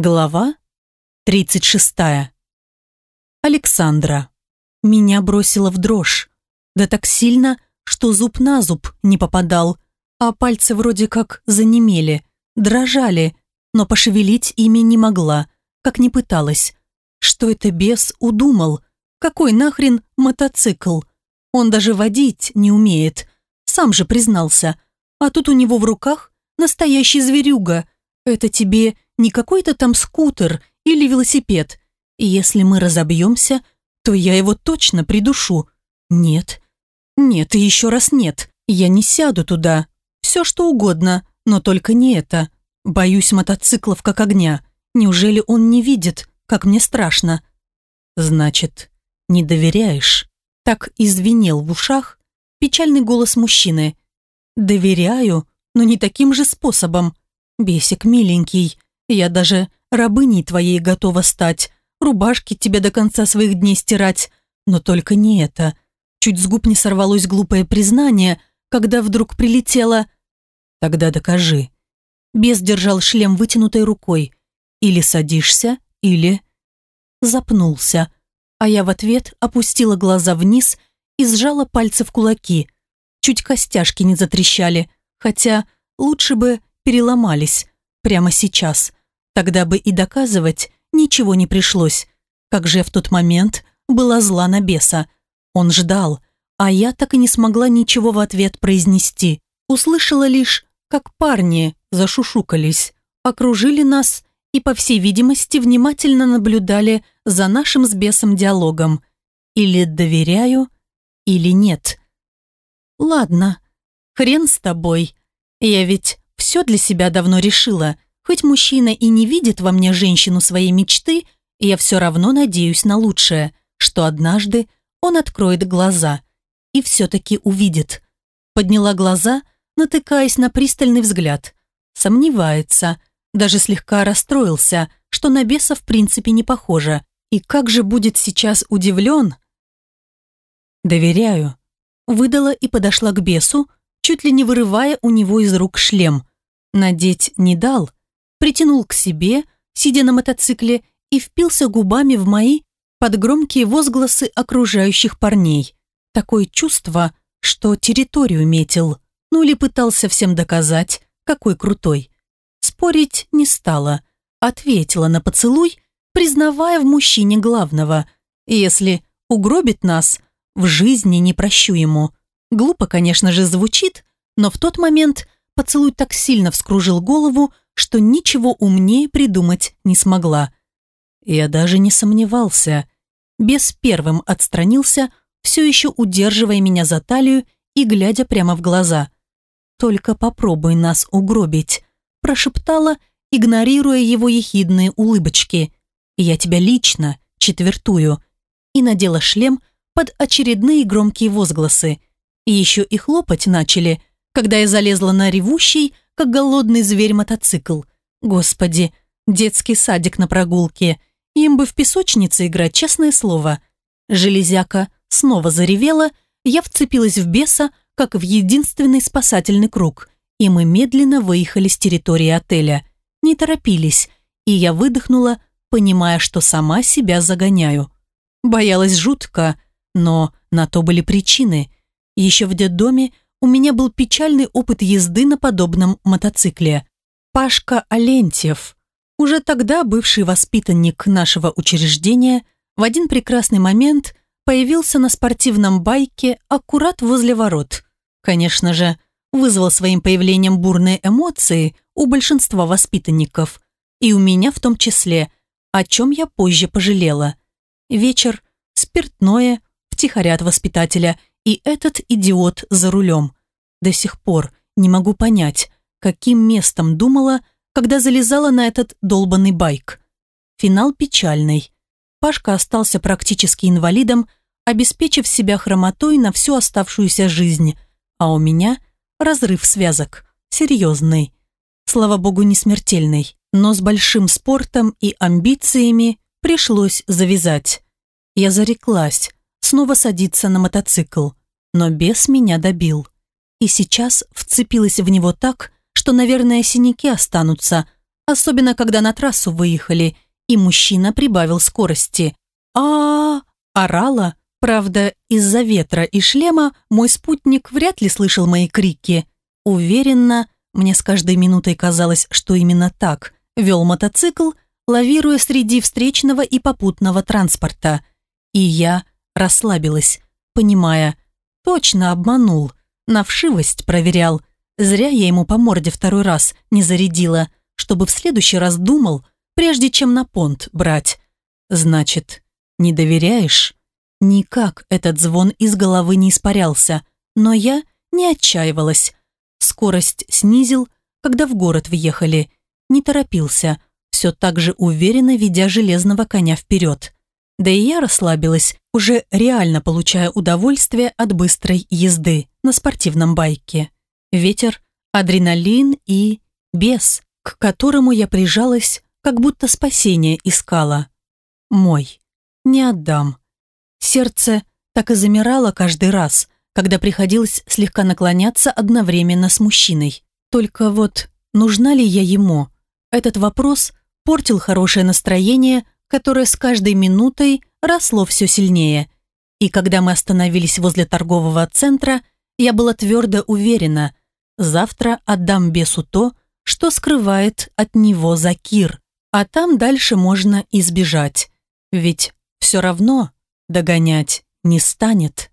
Глава 36. Александра. Меня бросило в дрожь. Да так сильно, что зуб на зуб не попадал, а пальцы вроде как занемели, дрожали, но пошевелить ими не могла, как не пыталась. Что это бес удумал? Какой нахрен мотоцикл? Он даже водить не умеет. Сам же признался. А тут у него в руках настоящий зверюга. Это тебе не какой-то там скутер или велосипед. И если мы разобьемся, то я его точно придушу. Нет. Нет и еще раз нет. Я не сяду туда. Все что угодно, но только не это. Боюсь мотоциклов как огня. Неужели он не видит, как мне страшно? Значит, не доверяешь? Так извинел в ушах печальный голос мужчины. Доверяю, но не таким же способом. Бесик миленький, я даже рабыней твоей готова стать, рубашки тебе до конца своих дней стирать. Но только не это. Чуть с губ не сорвалось глупое признание, когда вдруг прилетело. Тогда докажи. Бес держал шлем вытянутой рукой. Или садишься, или... Запнулся. А я в ответ опустила глаза вниз и сжала пальцы в кулаки. Чуть костяшки не затрещали, хотя лучше бы переломались прямо сейчас. Тогда бы и доказывать ничего не пришлось. Как же в тот момент была зла на беса. Он ждал, а я так и не смогла ничего в ответ произнести. Услышала лишь, как парни зашушукались, окружили нас и, по всей видимости, внимательно наблюдали за нашим с бесом диалогом. Или доверяю, или нет. Ладно, хрен с тобой. Я ведь все для себя давно решила – Хоть мужчина и не видит во мне женщину своей мечты, я все равно надеюсь на лучшее, что однажды он откроет глаза и все-таки увидит. Подняла глаза, натыкаясь на пристальный взгляд. Сомневается, даже слегка расстроился, что на беса в принципе не похоже. И как же будет сейчас удивлен? «Доверяю», выдала и подошла к бесу, чуть ли не вырывая у него из рук шлем. Надеть не дал, притянул к себе, сидя на мотоцикле, и впился губами в мои под громкие возгласы окружающих парней. Такое чувство, что территорию метил, ну или пытался всем доказать, какой крутой. Спорить не стала, ответила на поцелуй, признавая в мужчине главного. Если угробит нас, в жизни не прощу ему. Глупо, конечно же, звучит, но в тот момент поцелуй так сильно вскружил голову, что ничего умнее придумать не смогла. Я даже не сомневался. Бес первым отстранился, все еще удерживая меня за талию и глядя прямо в глаза. «Только попробуй нас угробить», – прошептала, игнорируя его ехидные улыбочки. «Я тебя лично четвертую», и надела шлем под очередные громкие возгласы. И еще и хлопать начали, когда я залезла на ревущий, как голодный зверь мотоцикл. Господи, детский садик на прогулке. Им бы в песочнице играть, честное слово. Железяка снова заревела, я вцепилась в беса, как в единственный спасательный круг, и мы медленно выехали с территории отеля. Не торопились, и я выдохнула, понимая, что сама себя загоняю. Боялась жутко, но на то были причины. Еще в детдоме у меня был печальный опыт езды на подобном мотоцикле. Пашка Алентьев, уже тогда бывший воспитанник нашего учреждения, в один прекрасный момент появился на спортивном байке аккурат возле ворот. Конечно же, вызвал своим появлением бурные эмоции у большинства воспитанников, и у меня в том числе, о чем я позже пожалела. Вечер, спиртное, втихаря от воспитателя и этот идиот за рулем. До сих пор не могу понять, каким местом думала, когда залезала на этот долбанный байк. Финал печальный. Пашка остался практически инвалидом, обеспечив себя хромотой на всю оставшуюся жизнь, а у меня разрыв связок, серьезный. Слава богу, не смертельный, но с большим спортом и амбициями пришлось завязать. Я зареклась снова садиться на мотоцикл но бес меня добил. И сейчас вцепилась в него так, что, наверное, синяки останутся, особенно когда на трассу выехали, и мужчина прибавил скорости. а, орала. Правда, из-за ветра и шлема мой спутник вряд ли слышал мои крики. Уверенно, мне с каждой минутой казалось, что именно так вел мотоцикл, лавируя среди встречного и попутного транспорта. И я расслабилась, понимая, точно обманул, на вшивость проверял. Зря я ему по морде второй раз не зарядила, чтобы в следующий раз думал, прежде чем на понт брать. Значит, не доверяешь? Никак этот звон из головы не испарялся, но я не отчаивалась. Скорость снизил, когда в город въехали. Не торопился, все так же уверенно ведя железного коня вперед. Да и я расслабилась, уже реально получая удовольствие от быстрой езды на спортивном байке. Ветер, адреналин и бес, к которому я прижалась, как будто спасение искала. Мой. Не отдам. Сердце так и замирало каждый раз, когда приходилось слегка наклоняться одновременно с мужчиной. Только вот, нужна ли я ему? Этот вопрос портил хорошее настроение, которое с каждой минутой росло все сильнее. И когда мы остановились возле торгового центра, я была твердо уверена, завтра отдам бесу то, что скрывает от него Закир, а там дальше можно избежать. Ведь все равно догонять не станет.